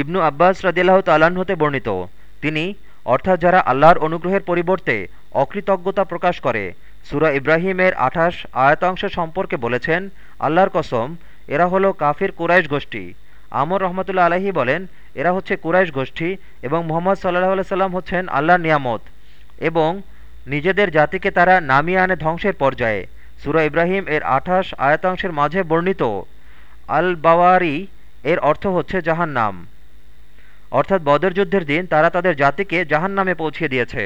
ইবনু আব্বাস রদিল্লাহ তাল্লাহ্ন হতে বর্ণিত। তিনি, অর্থাৎ যারা আল্লাহর অনুগ্রহের পরিবর্তে অকৃতজ্ঞতা প্রকাশ করে, সুরা ইব্রাহিমের আঠাশ আয়াতাংশ সম্পর্কে বলেছেন, আল্লাহর কসম, এরা হলো কাফির কুরাইশ গোষ্ঠী। আমর রহমতুল্লা আলহী বলেন, এরা হচ্ছে কুরাইশ গোষ্ঠী এবং মোহাম্মদ সাল্লাহ আল্লাহ সাল্লাম হচ্ছেন আল্লাহর নিয়ামত এবং নিজেদের জাতিকে তারা নামিয়ে আনে ধ্বংসের পর্যায়ে। সুরা ইব্রাহিম এর আঠাশ আয়াতাংশের মাঝে বর্ণিত আল বাওয়ারি এর অর্থ হচ্ছে জাহান্নাম। অর্থাৎ বদর যুদ্ধের দিন তারা তাদের জাতিকে জাহান নামে পৌঁছে দিয়েছে।